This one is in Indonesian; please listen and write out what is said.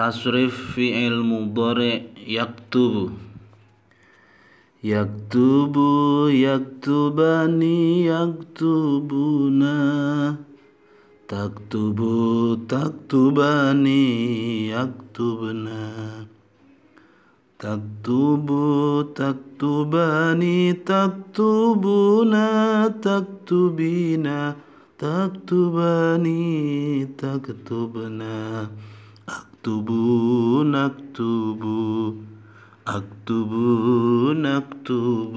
Tasrif fi'il mudhari yaktubu. Yaktubu yaktubani yaktubuna. Taktubu taktubani yaktubna. Taktubu taktubani taktubuna. Taktubina taktubani taktubna أكتب نكتب. أكتب نكتب.